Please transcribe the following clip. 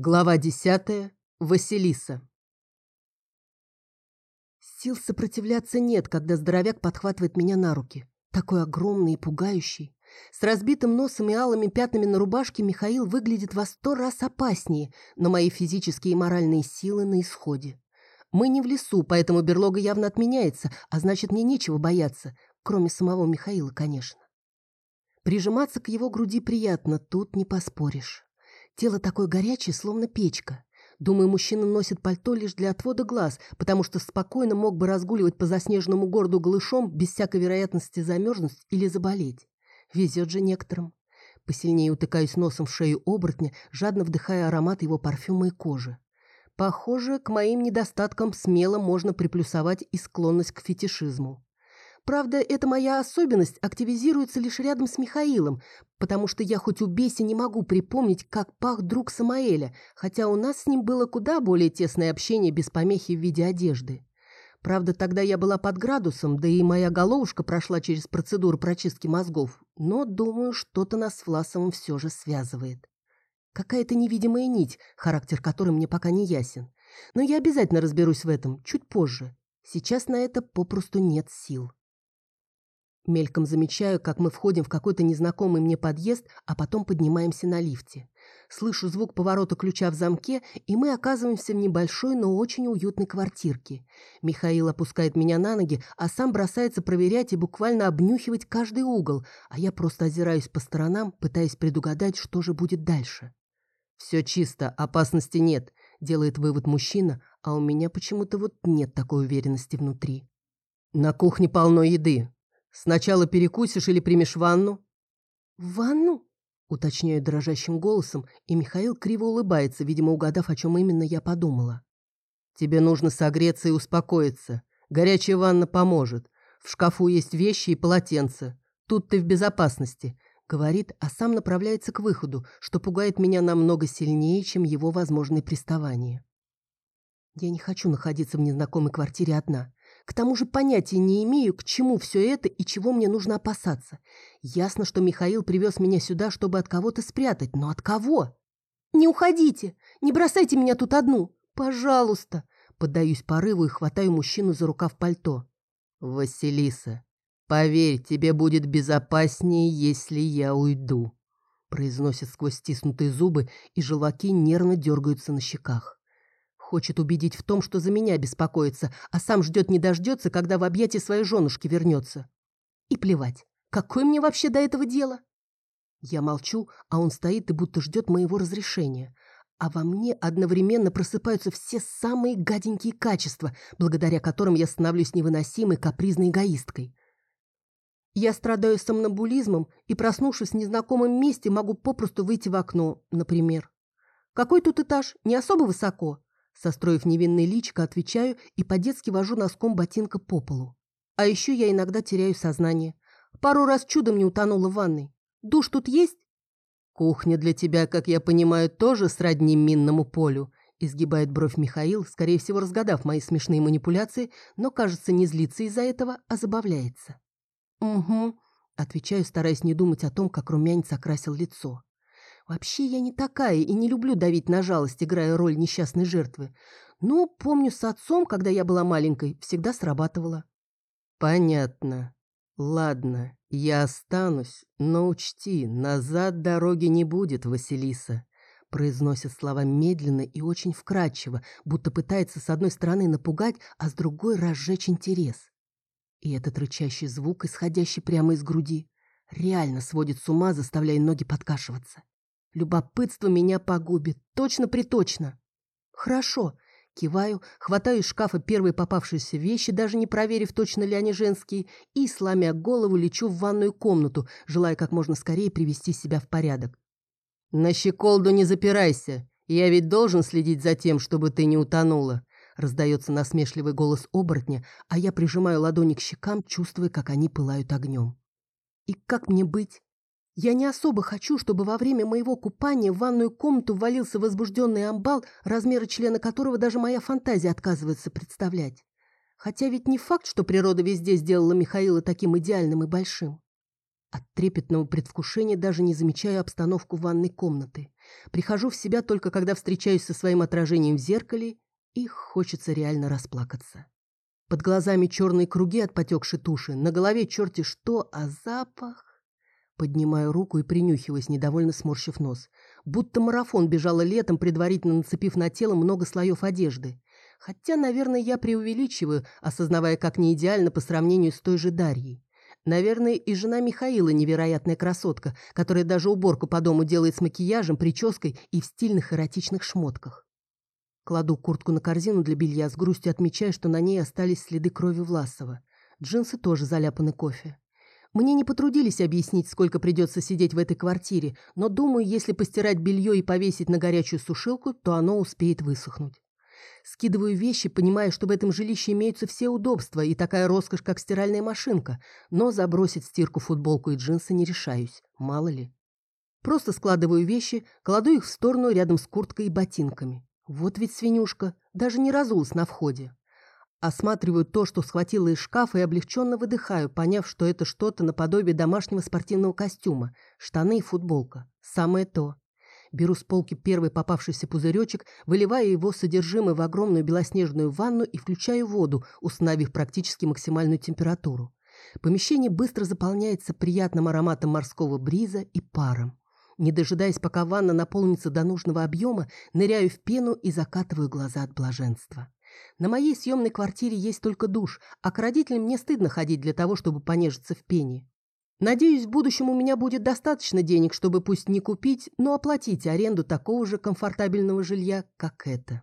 Глава десятая. Василиса. Сил сопротивляться нет, когда здоровяк подхватывает меня на руки. Такой огромный и пугающий. С разбитым носом и алыми пятнами на рубашке Михаил выглядит во сто раз опаснее, но мои физические и моральные силы на исходе. Мы не в лесу, поэтому берлога явно отменяется, а значит, мне нечего бояться, кроме самого Михаила, конечно. Прижиматься к его груди приятно, тут не поспоришь. Тело такое горячее, словно печка. Думаю, мужчина носит пальто лишь для отвода глаз, потому что спокойно мог бы разгуливать по заснеженному городу голышом без всякой вероятности замерзнуть или заболеть. Везет же некоторым. Посильнее утыкаюсь носом в шею оборотня, жадно вдыхая аромат его парфюма и кожи. Похоже, к моим недостаткам смело можно приплюсовать и склонность к фетишизму. Правда, эта моя особенность активизируется лишь рядом с Михаилом, потому что я хоть убейся не могу припомнить, как пах друг Самаэля, хотя у нас с ним было куда более тесное общение без помехи в виде одежды. Правда, тогда я была под градусом, да и моя головушка прошла через процедуру прочистки мозгов, но, думаю, что-то нас с Власовым все же связывает. Какая-то невидимая нить, характер которой мне пока не ясен. Но я обязательно разберусь в этом, чуть позже. Сейчас на это попросту нет сил. Мельком замечаю, как мы входим в какой-то незнакомый мне подъезд, а потом поднимаемся на лифте. Слышу звук поворота ключа в замке, и мы оказываемся в небольшой, но очень уютной квартирке. Михаил опускает меня на ноги, а сам бросается проверять и буквально обнюхивать каждый угол, а я просто озираюсь по сторонам, пытаясь предугадать, что же будет дальше. «Все чисто, опасности нет», — делает вывод мужчина, а у меня почему-то вот нет такой уверенности внутри. «На кухне полно еды, Сначала перекусишь или примешь ванну?» «Ванну?» — уточняю дрожащим голосом, и Михаил криво улыбается, видимо, угадав, о чем именно я подумала. «Тебе нужно согреться и успокоиться. Горячая ванна поможет. В шкафу есть вещи и полотенца. Тут ты в безопасности», — говорит, а сам направляется к выходу, что пугает меня намного сильнее, чем его возможные приставания. Я не хочу находиться в незнакомой квартире одна. К тому же понятия не имею, к чему все это и чего мне нужно опасаться. Ясно, что Михаил привез меня сюда, чтобы от кого-то спрятать, но от кого? «Не уходите! Не бросайте меня тут одну! Пожалуйста!» Поддаюсь порыву и хватаю мужчину за рукав пальто. «Василиса, поверь, тебе будет безопаснее, если я уйду», произносит сквозь стиснутые зубы, и желваки нервно дергаются на щеках. Хочет убедить в том, что за меня беспокоится, а сам ждет не дождется, когда в объятия своей женушки вернется. И плевать, какое мне вообще до этого дело? Я молчу, а он стоит и будто ждет моего разрешения. А во мне одновременно просыпаются все самые гаденькие качества, благодаря которым я становлюсь невыносимой капризной эгоисткой. Я страдаю сомнамбулизмом и, проснувшись в незнакомом месте, могу попросту выйти в окно, например. Какой тут этаж? Не особо высоко. Состроив невинное личико, отвечаю и по-детски вожу носком ботинка по полу. А еще я иногда теряю сознание. Пару раз чудом не утонула в ванной. Душ тут есть? Кухня для тебя, как я понимаю, тоже сродни минному полю. Изгибает бровь Михаил, скорее всего, разгадав мои смешные манипуляции, но, кажется, не злится из-за этого, а забавляется. «Угу», — отвечаю, стараясь не думать о том, как румянец окрасил лицо. Вообще я не такая и не люблю давить на жалость, играя роль несчастной жертвы. Но, помню, с отцом, когда я была маленькой, всегда срабатывала. Понятно. Ладно, я останусь, но учти, назад дороги не будет, Василиса. Произносит слова медленно и очень вкрадчиво, будто пытается с одной стороны напугать, а с другой разжечь интерес. И этот рычащий звук, исходящий прямо из груди, реально сводит с ума, заставляя ноги подкашиваться. Любопытство меня погубит, точно-приточно. Хорошо, киваю, хватаю из шкафа первые попавшиеся вещи, даже не проверив, точно ли они женские, и, сломя голову, лечу в ванную комнату, желая как можно скорее привести себя в порядок. «На щеколду не запирайся, я ведь должен следить за тем, чтобы ты не утонула», раздается насмешливый голос оборотня, а я прижимаю ладони к щекам, чувствуя, как они пылают огнем. «И как мне быть?» Я не особо хочу, чтобы во время моего купания в ванную комнату ввалился возбужденный амбал, размеры члена которого даже моя фантазия отказывается представлять. Хотя ведь не факт, что природа везде сделала Михаила таким идеальным и большим. От трепетного предвкушения даже не замечаю обстановку ванной комнаты. Прихожу в себя только когда встречаюсь со своим отражением в зеркале, и хочется реально расплакаться. Под глазами черные круги от потекшей туши, на голове черти что, а запах... Поднимаю руку и принюхиваясь, недовольно сморщив нос. Будто марафон бежала летом, предварительно нацепив на тело много слоев одежды. Хотя, наверное, я преувеличиваю, осознавая, как не идеально по сравнению с той же Дарьей. Наверное, и жена Михаила невероятная красотка, которая даже уборку по дому делает с макияжем, прической и в стильных эротичных шмотках. Кладу куртку на корзину для белья, с грустью отмечая, что на ней остались следы крови Власова. Джинсы тоже заляпаны кофе. Мне не потрудились объяснить, сколько придется сидеть в этой квартире, но думаю, если постирать белье и повесить на горячую сушилку, то оно успеет высохнуть. Скидываю вещи, понимая, что в этом жилище имеются все удобства и такая роскошь, как стиральная машинка, но забросить стирку, футболку и джинсы не решаюсь, мало ли. Просто складываю вещи, кладу их в сторону рядом с курткой и ботинками. Вот ведь свинюшка, даже не разулась на входе. Осматриваю то, что схватила из шкафа, и облегченно выдыхаю, поняв, что это что-то наподобие домашнего спортивного костюма, штаны и футболка. Самое то. Беру с полки первый попавшийся пузыречек, выливаю его содержимое в огромную белоснежную ванну и включаю воду, установив практически максимальную температуру. Помещение быстро заполняется приятным ароматом морского бриза и паром. Не дожидаясь, пока ванна наполнится до нужного объема, ныряю в пену и закатываю глаза от блаженства. На моей съемной квартире есть только душ, а к родителям мне стыдно ходить для того, чтобы понежиться в пене. Надеюсь, в будущем у меня будет достаточно денег, чтобы пусть не купить, но оплатить аренду такого же комфортабельного жилья, как это.